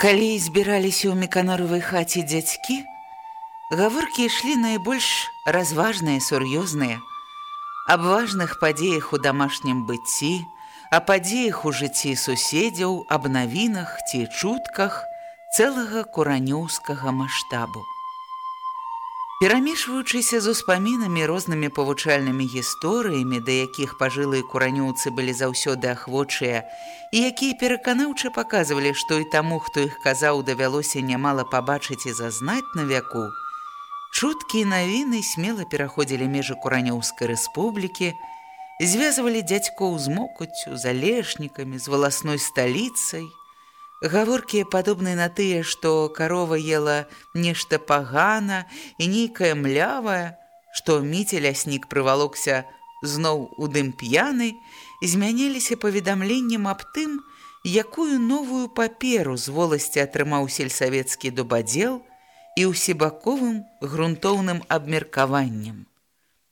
Калі збіраліся ў меканоравай хаце дзядзькі, гаворкі ішлі найбольш разважныя, сур'ёзныя, аб важных падзеях у дамашнім быцці, а падзеях у жыцці суседзяў, аб навінах ці чутках цэлага куранёўскага маштабу. Перамешваючыся з успамінамі рознымі павучальнымі гісторыямі, да якіх пажылыя куранёўцы былі заўсёды ахвочыя, і якія пераканаўча паказвалі, што і таму, хто іх казаў, давялося нямала пабачыць і зазнаць на вяку, чуткі і навіны смела пераходзілі межы куранёўскай рэспублікі, звязвалі дзядзькоў з мокуццю, залешнікамі, з валасной сталіцай, Гаворкі падобныя на тыя, што карова ела нешта пагана і нейкая млявая, што міце ляснік прывалокся зноў у дым п'яны, змяніліся паведамленнем аб тым, якую новую паперу з воласці атрымаў сельсавецкі дубадзел і ўсебаковым грунтоўным абмеркаваннем.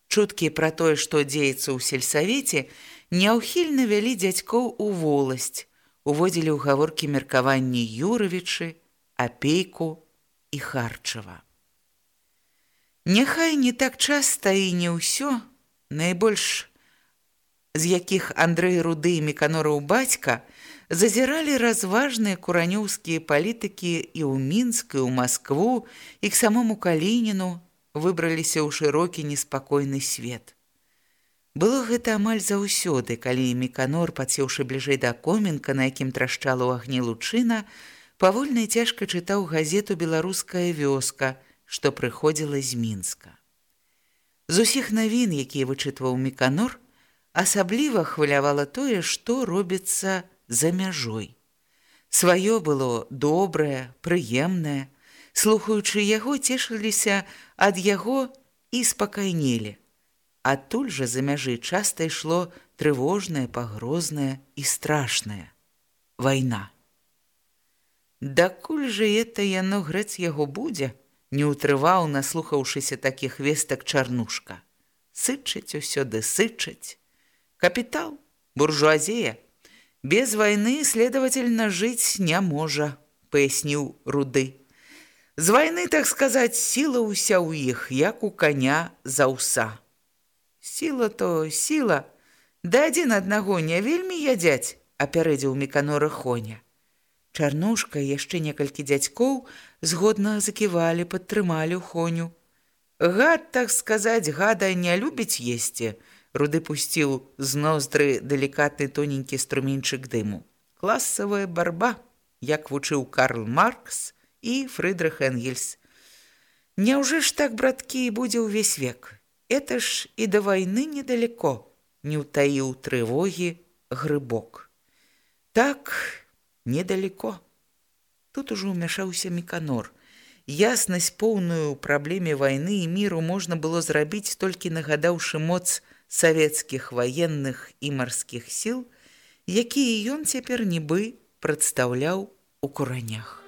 Чуткі пра тое, што дзеецца ў сельсавеце, няўхільна вялі дзядзькоў у воласць, уводзілі ў гаворкі меркаванні Юравічы, апейку і харчава. Няхай не так часта і не ўсё, найбольш з якіх Андрэй Руды і Меканораў бацька зазіралі разважныя куранёўскія палітыкі і ў Мінск, і ў Маскву, і к самому Калініну выбраліся ў шырокі неспакойны свет. Было гэта амаль заўсёды, калі меканор, падсеўшы бліжэй да комінка, на якім трашчала ў агні лучына, павольна і цяжка чытаў газету беларуская вёска, што прыходзіла з мінска. З усіх навін, якія вычытваў меканор, асабліва хвалявала тое, што робіцца за мяжой. Сваё было добрае, прыемнае, слухаючы яго цешыліся ад яго і спакайнелі. Адтуль жа за мяжы часта ішло трывожнае, пагрознае і страшнае вайна. Дакуль жа это яно грэць яго будзе, не ўтрываў, наслухаўшыся такіх вестак чарнушка. Сычыць усё ды сычыць. Капітал, буржуазія, без вайны следовательно жыць не можа, паясніў руды. З вайны, так сказаць, сіла ўся ў іх, як у каня за ўса. Сіла то сіла, да адзін аднаго не вельмі ядзяць, апярэдзіў меканора Хоня. Чарнушка яшчэ некалькі дзядзькоў згодна заківалі, падтрымалі ў Хоню. Гад, так сказаць, гада не любіць есці, руды пусціў з ноздры далікатны тоненькі струменьчык дыму. Класавая барба, як вучыў Карл Маркс і Фрыдрах Энгельс. Няўжо ж так, браткі, будзе ўвесь век? Это ж і да вайны недалеко, не ўтаіў трывогі грыбок. Так, недалеко. Тут ужо ўмяшаўся меканор. Яснасць поўную праблеме вайны і міру можна было зрабіць толькі нагадаўшы моц савецкіх ваенных і марскіх сіл, якія ён цяпер нібы прадстаўляў у куранях.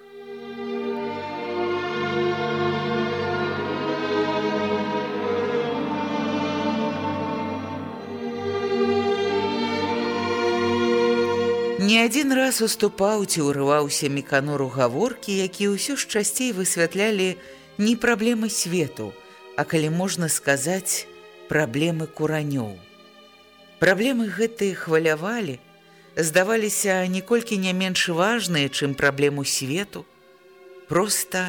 Не адзін раз уступаў ці ўрываўся меканору гаворкі, які ўсё ж часцей высвятлялі не праблемы свету, а калі можна сказаць, праблемы куранёў. Праблемы гэтыя хвалявалі, здаваліся ніколькі не менш важныя, чым праблему свету, проста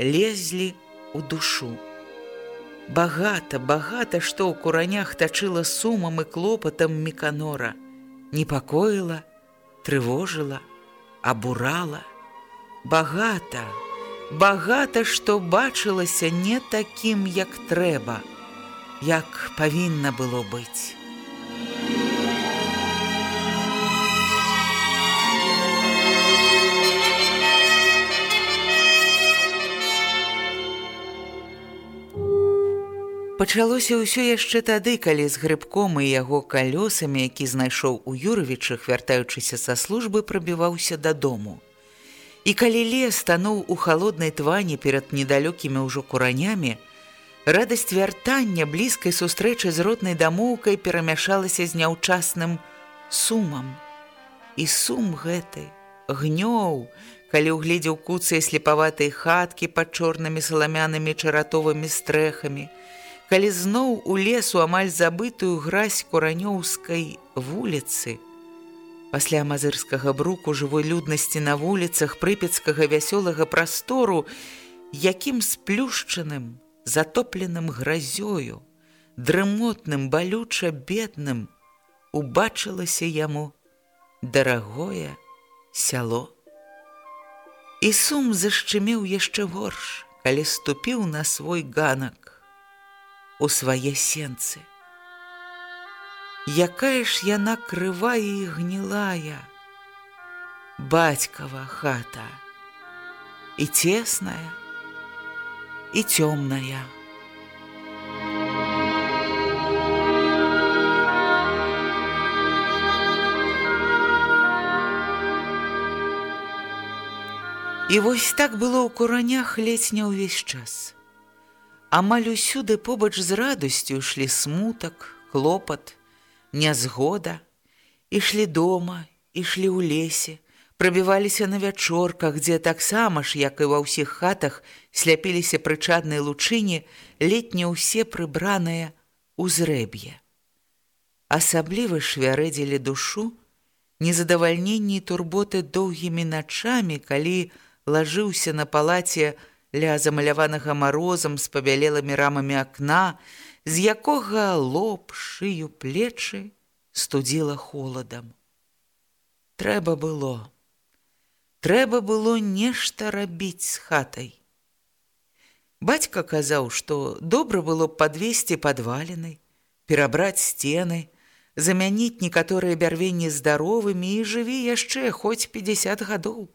лезлі у душу. Багата, багата, што ў куранях тачыла сумам і клопатам меканора, непакоіла, трывожыла, абурала, багата, багата, што бачылася не такім, як трэба, як павінна было быць. Пачалося ўсё яшчэ тады, калі з грыбком і яго калёсамі, які знайшоў у Юрвічах, вяртаючыся са службы, прабіваўся дадому. І калі лес стануў у халоднай твані перад недалёкімі ўжо куранямі, радасць вяртання блізкай сустрэчы з роднай дамоўкай перамяшалася з няўчасным сумам. І сум гэты, гнёў, калі ўгледзеў куцыя слепаватай хаткі пад чорнымі саламянымі чаратовымі стрэхамі, калі зноў у лесу амаль забытую гразь куранёўскай вуліцы. Пасля мазырскага бруку жывой люднасці на вуліцах прыпецкага вясёлага прастору, якім сплюшчаным, затопленым гразёю, дрымотным, балюча бедным, убачылася яму дарагое сяло. І сум зашчымеў яшчэ горш, калі ступіў на свой ганак у свае сенцы. Якая ж яна крывая і гнілая, бацькава хата, і цесная, і цёмная. І вось так было ў куранях ледзь не ўвесь час. Амаль усюды побач з радасцю ішлі смутак, клопат, нязгода, ішлі дома, ішлі ў лесе, прабіваліся на вячорках, дзе таксама ж, як і ва ўсіх хатах, сляпіліся прычаднай лучыне, летне ўсе прыбраныя узрэб'е. Асабліва ж вярэдзілі душу, незадавальненні турботы доўгімі начамі, калі лажыўся на палаце, ля замаляванага марозам з павялелымі рамамі акна, з якога лоб шыю плечы студзіла холадам. Трэба было. Трэба было нешта рабіць з хатай. Бацька казаў, што добра было б падвесці падвалены, перабраць сцены, замяніць некаторыя бярвенні здаровымі і жыві яшчэ хоць 50 гадоў.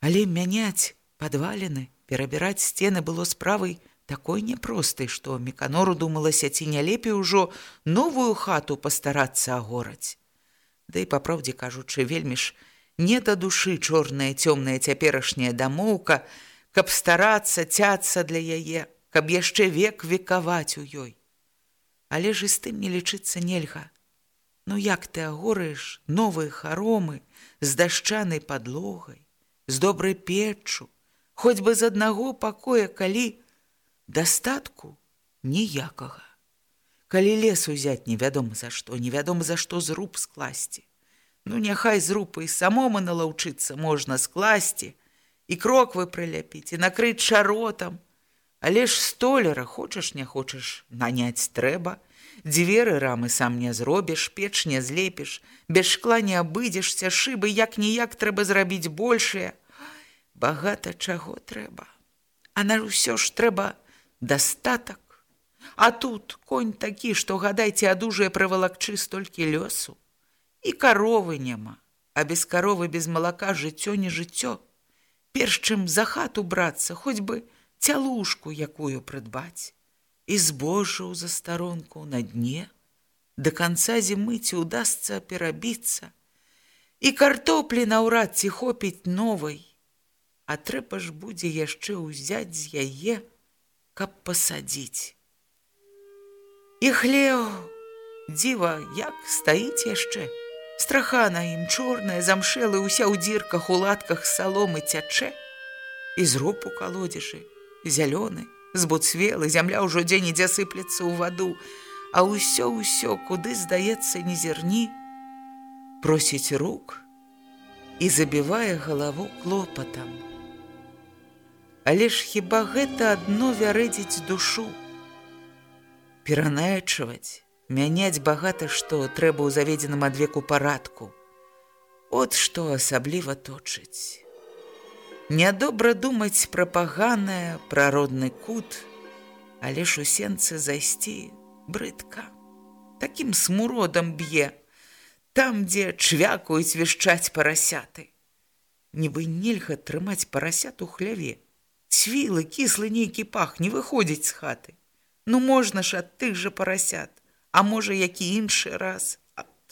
Але мяняць падвалены, перабіраць сцены было справай такой няпростай, што меканору думалася ці не лепей ужо новую хату пастарацца агораць. Ды да па праўдзе кажучы, вельмі ж не да душы чорная цёмная цяперашняя дамоўка, каб старацца цяцца для яе, каб яшчэ век векаваць у ёй. Але ж і з тым не лічыцца нельга. Ну як ты агораеш новыя харомы з дашчанай падлогай, з добрай печчу, хоць бы з аднаго пакоя, калі дастатку ніякага. Калі лес узяць невядома за што, невядома за што зруб скласці. Ну няхай зруб і самому налаўчыцца можна скласці і кроквы прыляпіць і накрыць шаротам. Але ж столяра хочаш не хочаш наняць трэба, дзверы рамы сам не зробіш, печ не злепіш, без шкла не абыдзешся шыбы як-ніяк трэба зрабіць большее, багата чаго трэба. А на ўсё ж трэба дастатак. А тут конь такі, што гадайце адужае прывалакчы столькі лёсу. І каровы няма, а без каровы без малака жыццё не жыццё. Перш чым за хату брацца, хоць бы цялушку якую прыдбаць. І збожжаў за старонку на дне, да канца зімы ці ўдасца перабіцца. І картоплі наўрад ці хопіць новай, а трэба ж будзе яшчэ ўзяць з яе, каб пасадзіць. І хлеў, дзіва, як стаіць яшчэ, Страха на ім чорная, замшэлы, уся ў дзірках у латках саломы цячэ, і зроб у калодзежы, зялёны, збуцвелы, зямля ўжо дзень ідзе сыплецца ў ваду, а ўсё ўсё, куды здаецца не зерні, просіць рук і забівае галаву клопатам. Але ж хіба гэта адно вярэдзіць душу, пераначваць, мяняць багата што трэба ў заведзеным адвеку парадку. От што асабліва точыць. Нядобра думаць пра паганае прародны кут, але ж у сенцы зайсці брыдка. Такім смуродам б'е, там, дзе чвякаюць вішчаць парасяты. Нібы нельга трымаць парасят у хляве. Цвілы, кіслы нейкі пах не выходзіць з хаты. Ну можна ж ад тых жа парасят а можа які іншы раз.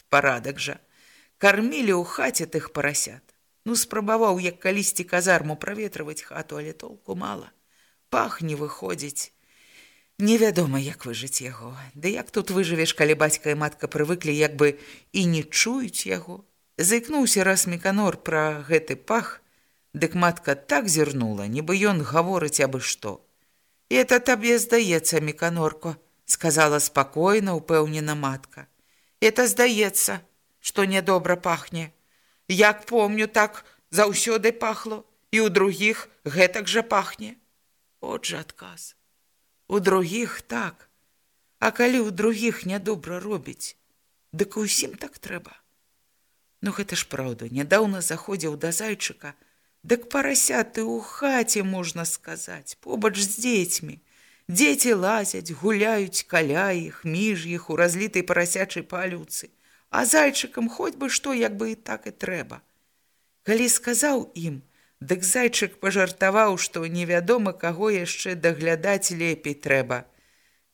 Парадак жа кармілі ў хаце тых парасят ну спрабаваў як калісьці казарму праветрываць хату але толку мала пах не выходзіць невядома як выжыць яго. Ды як тут выжывеш калі бацька і матка прывыклі як бы і не чуюць яго. Заікнуўся раз меканор пра гэты пах дык матка так зірнула нібы ён гаворыць абы што это табе здаецца меканорко сказала спакойна упэўнена матка. Это здаецца, што нядобра пахне. Як помню, так заўсёды пахло і ў другіх гэтак жа пахне. От жа адказ. У другіх так, А калі ў другіх нядобра робіць, дык усім так трэба. Ну гэта ж праўда, нядаўна заходзіў да зайчыка, дык парасяты ў хаце можна сказаць, побач з дзецьмі. Дзеці лазяць, гуляюць каля іх, між іх у разлітай парасячай палюцы, а зайчыкам хоць бы што як бы і так і трэба. Калі сказаў ім, дык зайчык пажартаваў, што невядома каго яшчэ даглядаць лепей трэба.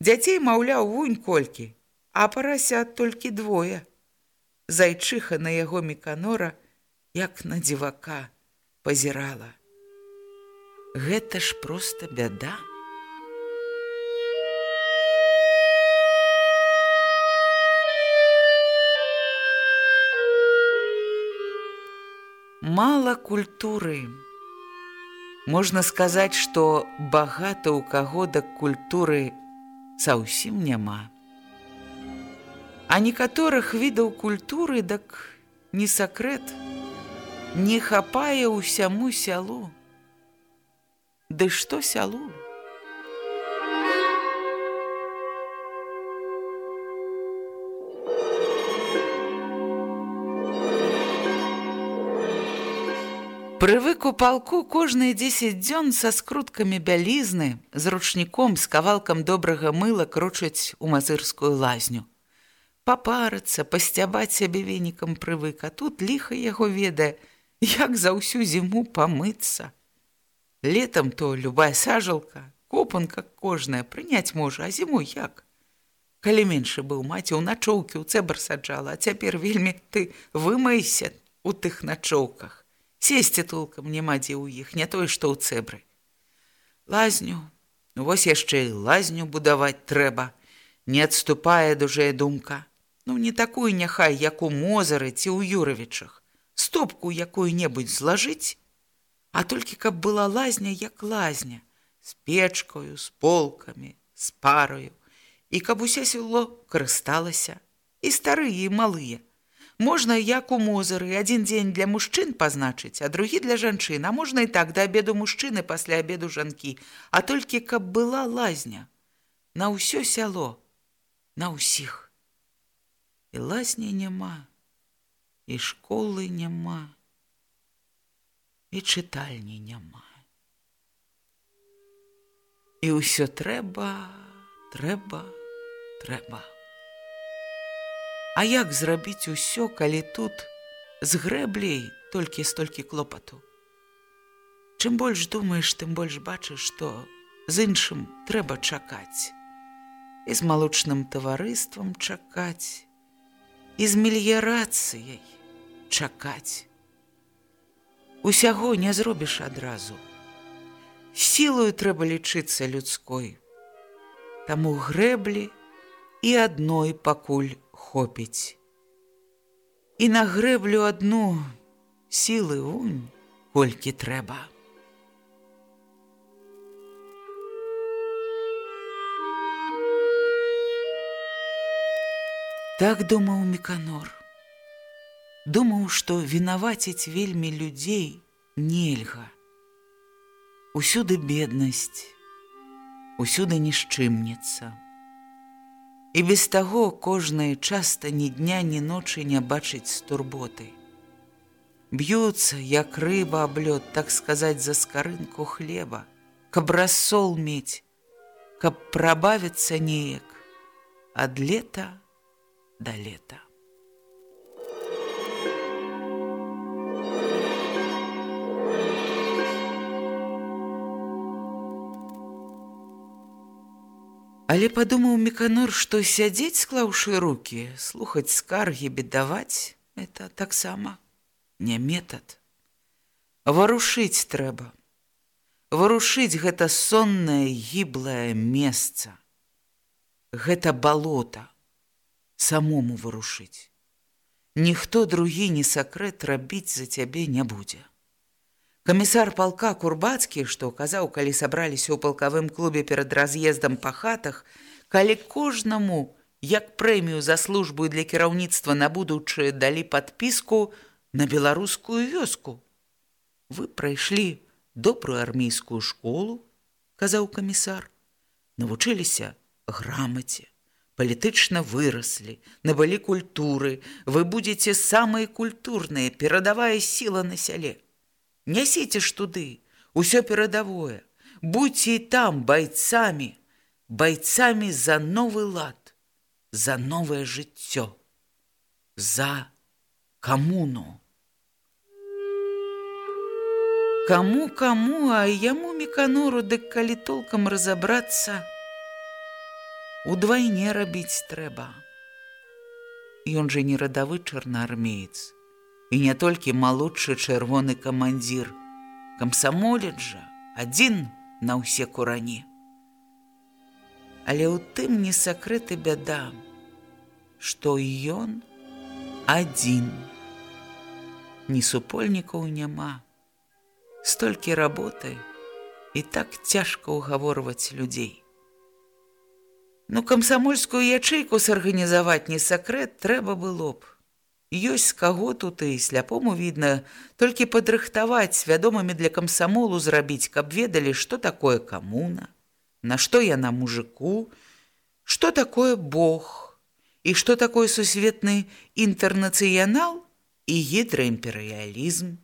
Дзяцей маўляў вунь колькі, а парасят толькі двое. Зайчыха на яго меканора, як на дзівака, пазірала. Гэта ж проста бяда. мала культуры. Можна сказаць, што багата ў каго да культуры заўсім няма. А некаторых відаў культуры дак не сакрэт, не хапае ўсяму сялу. Ды што сялу? Прывык у палку кожныя 10 дзён са скруткамі бялізны, з ручніком з кавалкам добрага мыла крочаць у мазырскую лазню. Папарацца, пасцябаць сябе венікам прывык, а тут ліха яго ведае, як за ўсю зіму памыцца. Летам то любая сажалка, копанка кожная прыняць можа, а зімой як? Калі меншы быў маці ў начоўкі ў цэбар саджала, а цяпер вельмі ты вымайся у тых начоўках. Сесці толкам няма дзе ў іх, не тое, што ў цэбры. Лазню, вось яшчэ і лазню будаваць трэба, не адступае дужая думка. Ну не такую няхай, як у мозары ці ў юравічах, стопку якую-небудзь злажыць, а толькі каб была лазня як лазня, з печкою, з полкамі, з парою, і каб уся сяло карысталася, і старыя і малыя, Можна як у мозары адзін дзень для мужчын пазначыць, а другі для жанчын, а можна і так да абеду мужчыны пасля абеду жанкі, а толькі каб была лазня на ўсё сяло, на ўсіх. І лазні няма, і школы няма, і чытальні няма. І ўсё трэба, трэба, трэба. А як зрабіць усё, калі тут з грэблей толькі столькі клопату? Чым больш думаеш, тым больш бачыш, што з іншым трэба чакаць. І з малочным таварыствам чакаць, і з мільярацыяй чакаць. Усяго не зробіш адразу. Сілаю трэба лічыцца людской. Таму грэблі і адной пакуль хопіць. і на грэблю адну сілы унь, колькі трэба. Так думаў Меканор. Думаў, што вінаваціць вельмі людзей нельга. Усюды беднасць, усюды нішчымніца. І без таго кожнае часта ні дня, ні ночы не бачыць турботы. Б'юцца, як рыба аблёт, так сказаць за скарынку хлеба, каб рассол мець, каб прабавіцца неяк ад лета, да лета. Але падумаў Меканор, што сядзець, склаўшы рукі, слухаць скаргі, бедаваць это таксама не метад. Варушыць трэба. Варушыць гэта соннае гіблае месца. Гэта балота самому вырушыць. Ніхто другі не сакрэт рабіць за цябе не будзе. Камісар палка Курбацкі, што казаў, калі сабраліся ў палкавым клубе перад раз'ездам па хатах, калі кожнаму, як прэмію за службу для кіраўніцтва на будучы далі падпіску на беларускую вёску. Вы прайшлі добрую армейскую школу, казаў камісар, навучыліся грамаце, палітычна выраслі, набылі культуры, вы будзеце самыя культурныя, перадавая сіла на сяле. Нясіце ж туды, усё перадавое, будьце і там байцамі, байцамі за новы лад, за новае жыццё, за камуну. Каму каму, а яму меканору, дык калі толкам разабрацца, удвайне рабіць трэба. Ён жа не радавы чарнаармеец, і не толькі малодшы чырвоны камандзір, камсамолец жа адзін на ўсе курані. Але ў тым не сакрэты бяда, што ён адзін. Ні супольнікаў няма, столькі работы і так цяжка ўгаворваць людзей. Ну камсамольскую ячэйку сарганізаваць не сакрэт трэба было б. Ёсць з каго тут і сляпому відна, толькі падрыхтаваць свядомымі для камсамолу зрабіць, каб ведалі, што такое камуна, на што яна мужику, што такое Бог і што такое сусветны інтэрнацыянал і гідраімперыялізм.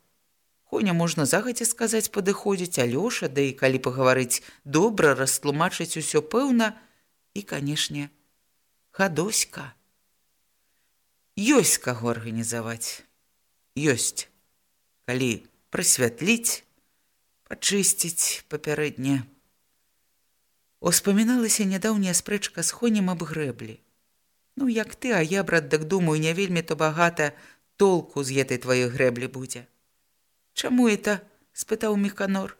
Хоня можна загадзя сказаць падыходзіць Алёша, да і калі пагаварыць добра растлумачыць усё пэўна, і, канешне, хадоська. Ёсць каго арганізаваць. Ёсць, калі прасвятліць, пачысціць папярэдне. Успаміналася нядаўняя спрэчка з хонем аб грэблі. Ну, як ты, а я, брат, так думаю, не вельмі то багата толку з гэтай тваёй грэблі будзе. Чаму это? — спытаў Механор.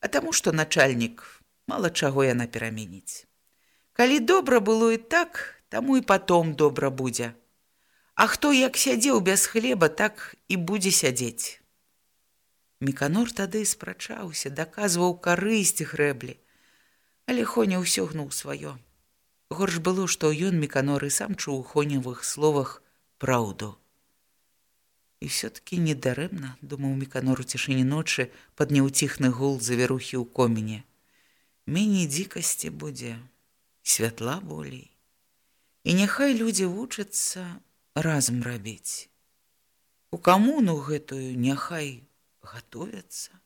А таму, што начальнік мала чаго яна пераменіць. Калі добра было і так, таму і потом добра будзе. А хто як сядзеў без хлеба, так і будзе сядзець. Меканор тады спрачаўся, даказваў карысць грэблі, але Хоня ўсё гнуў сваё. Горш было, што ён Меканор і сам чуў у хонявых словах праўду. І все-таки недарэмна, думаў Меканор у цішыні ночы пад няўціхны гул завірухі ў коміне. Меней дзікасці будзе святла болей. І няхай людзі вучацца разам рабіць. У камуну гэтую няхай гатовяцца.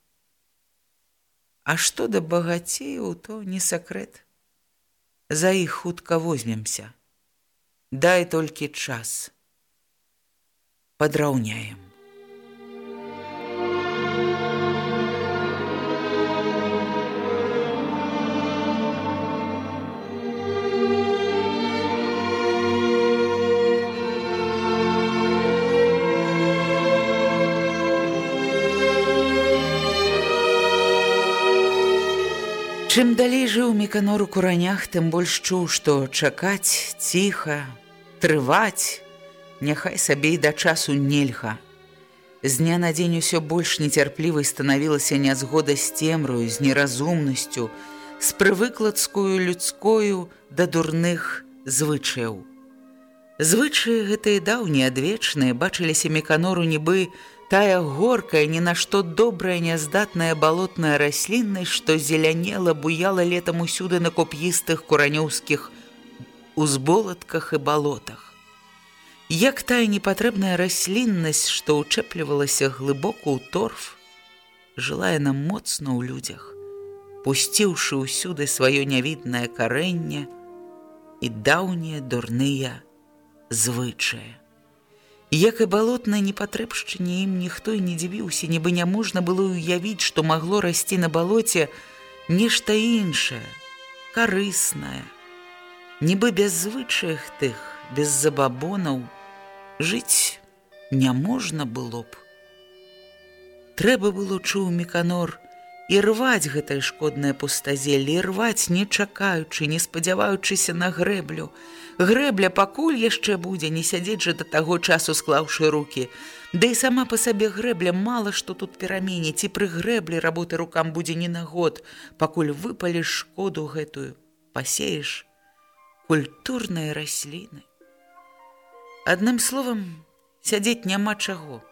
А што да багацеяў, то не сакрэт. За іх хутка возьмемся. Дай толькі час. Падраўняем. Чым далей жыў меканор у куранях, тым больш чуў, што чакаць ціха, трываць, Няхай сабе і да часу нельга. З дня на дзень усё больш нецярплівай станавілася нязгода з цемрою, з неразумнасцю, з прывыкладскую людскою да дурных звычаяў. Звычаі гэтыя даўнія адвечныя бачыліся меканору нібы тая горкая, ні на што добрая няздатная балотная расліннасць, што зелянела, буяла летам усюды на коп'істых куранёўскіх узболатках і балотах як тая непатрэбная расліннасць, што ўчэплівалася глыбока ў торф, жыла яна моцна ў людзях, пусціўшы ўсюды сваё нявіднае карэнне і даўнія дурныя звычае. Як і балотнай непатрэбшчыне ім ніхто і не дзівіўся, нібы няможна было ўявіць, што магло расці на балоце нешта іншае, карыснае, нібы без звычаях тых, без забабонаў, жыць няможна было б. Трэба было чуў меканор і рваць гэтай шкоднае пустазелле, рваць не чакаючы, не спадзяваючыся на грэблю. Грэбля пакуль яшчэ будзе не сядзець жа да таго часу склаўшы руки. Да і сама па сабе грэбля мала што тут пераменіць і пры грэблі работы рукам будзе не на год, пакуль выпаліш шкоду гэтую, пасееш культурныя расліны. Адным словам, сядзець няма чаго.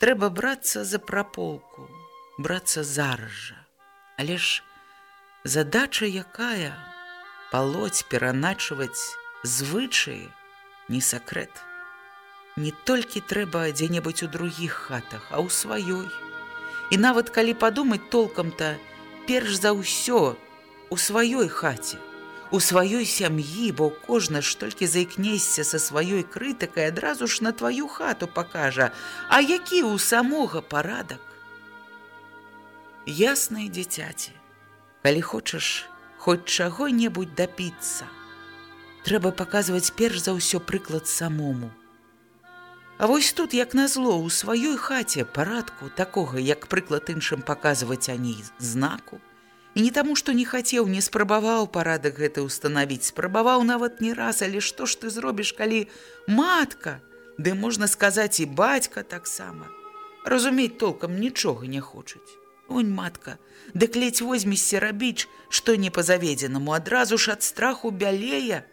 Трэба брацца за праполку, брацца зараз жа. Але ж задача якая палоць пераначваць звычаі не сакрэт. Не толькі трэба дзе-небудзь у другіх хатах, а ў сваёй. І нават калі падумаць толкам-то, перш за ўсё у сваёй хаце, у сваёй сям'і, бо кожна ж толькі заікнесся са сваёй крытыкай адразу ж на тваю хату пакажа, А які ў самога парадак? Яснай дзіцяці, калі хочаш хоць чаго-небудзь дапіцца, трэба паказваць перш за ўсё прыклад самому. А вось тут, як назло, у сваёй хаце парадку такога, як прыклад іншым паказваць ані знаку, І не таму, што не хацеў, не спрабаваў парадак гэта ўстанавіць, спрабаваў нават не раз, але што ж ты зробіш, калі матка, ды можна сказаць і бацька таксама. Разумець толкам нічога не хочуць. Онь матка, дык ледзь возьмешся рабіць, што не па-заведзенаму, адразу ж ад страху бялее,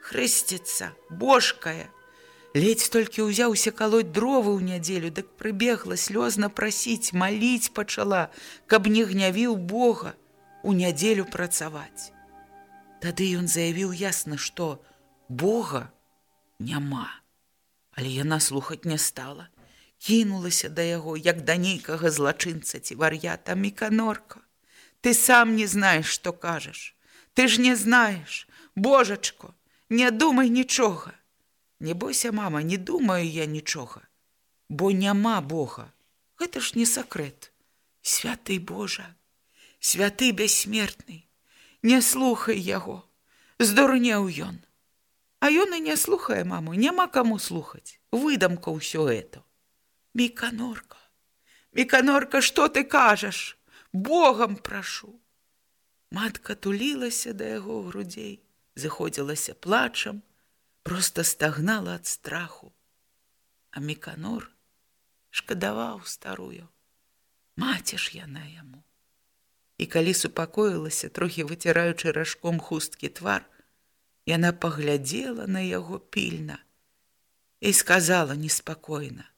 хрысціцца, божкая. Ледзь толькі ўзяўся калоць дровы ў нядзелю, дык прыбегла слёзна прасіць, маліць пачала, каб не гнявіў Бога у нядзелю працаваць. Тады ён заявіў ясна, што Бога няма, але яна слухаць не стала, кінулася да яго, як да нейкага злачынца ці вар'ята міканорка. Ты сам не знаеш, што кажаш. Ты ж не знаеш, Божачко, не думай нічога. Не бойся, мама, не думаю я нічога, бо няма Бога. Гэта ж не сакрэт. Святы Божа, святы бяссмертны, не слухай яго, здурнеў ён. А ён і не слухае маму, няма каму слухаць, выдамка ўсё это. Міканорка, Міканорка, што ты кажаш? Богам прашу. Матка тулілася да яго грудзей, заходзілася плачам, просто стагнала ад страху. А Міканор шкадаваў старую. Маці ж яна яму. І калі супакоілася, трохі выціраючы ражком хусткі твар, яна паглядзела на яго пільна і сказала неспакойна: «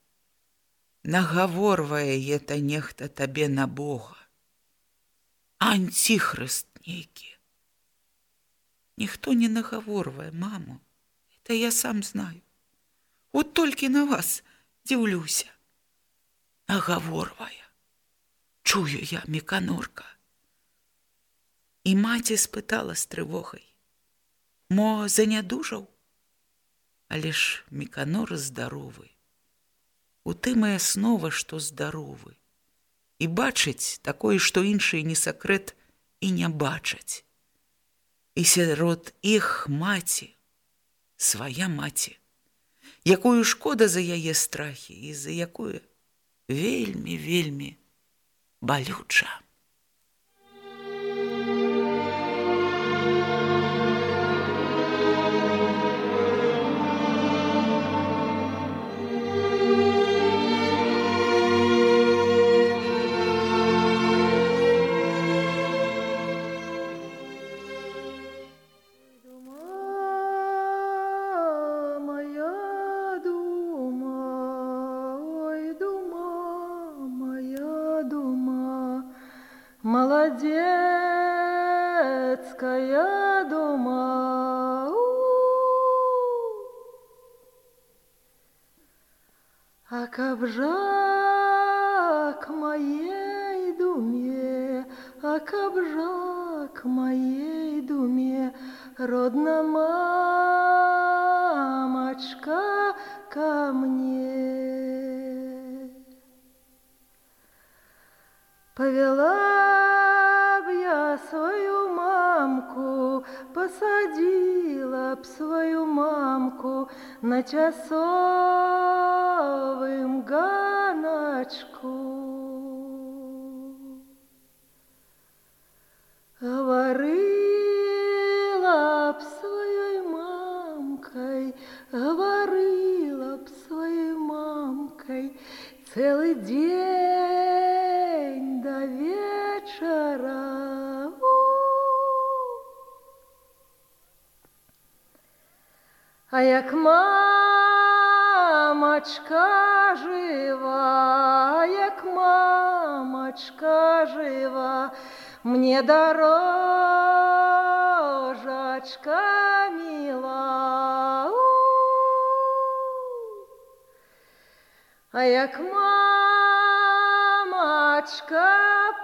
Нагаворвае это нехта табе на Бога. Анціхрыст нейкі. Ніхто не нагаворвае маму, это я сам знаю. Вот толькі на вас дзіўлюся. Нагаворвае. Чую я меканорка. І маці спытала з трывогай: « Мо занядужаў, Але ж меканор здаровы. У тым і аснова, што здаровы. І бачыць такое, што іншыя не сакрэт і не бачаць. І сярод іх маці, свая маці, якую шкода за яе страхі і за якую вельмі, вельмі балюча. А кабжак моей думе, а кабжак моей думе, родна мамочка ко мне. Повела б я свою посадила б свою мамку на часовым ганочку. Говорила б своей мамкой, говорила б своей мамкой целый день до вечера. А як мамочка жива, як мамочка жива, мне дорожечка мила. А як мамочка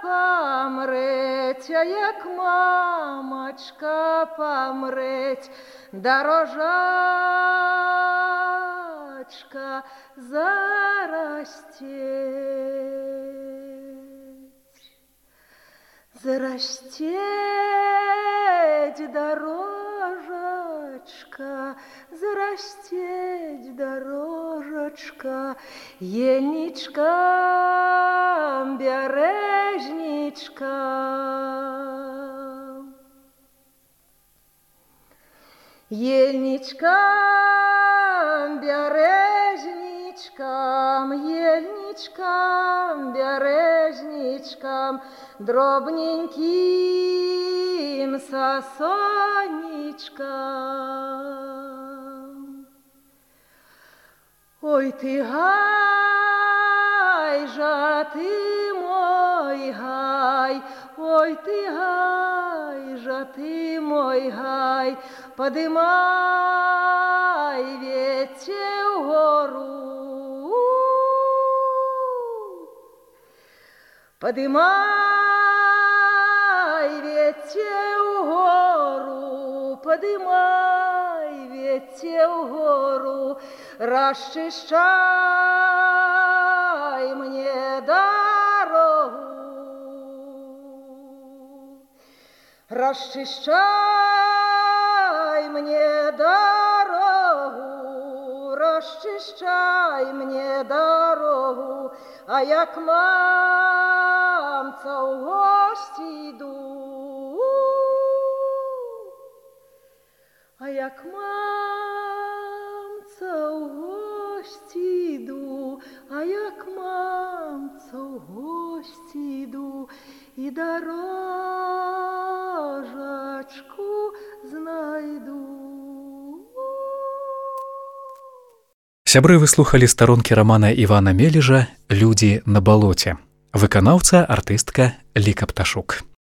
помреть, а як мамочка помреть, дорожачка зарастеть. Зарастеть дорожечка, зарастеть дорожечка, ельничка, Ельничкам, бережничкам, ельничкам, бережничкам, дробненьким сосонечкам. Ой, ты гай же, ты мой гай, ой, ты гай же, ты мой гай, подымай ветер гору. Подымай ветер гору, подымай ветер гору, расчищай мне дорогу. Расчищай мне дорогу, расчищай мне дорогу, а як мамца у гості йду, а як мамца у гості йду, а як мамца у гості йду, і дорожачку знайду. Сябры выслухалі старонкі рамана Івана Мележа Людзі на балоце. Выканаўца артыстка Ліка Пташук.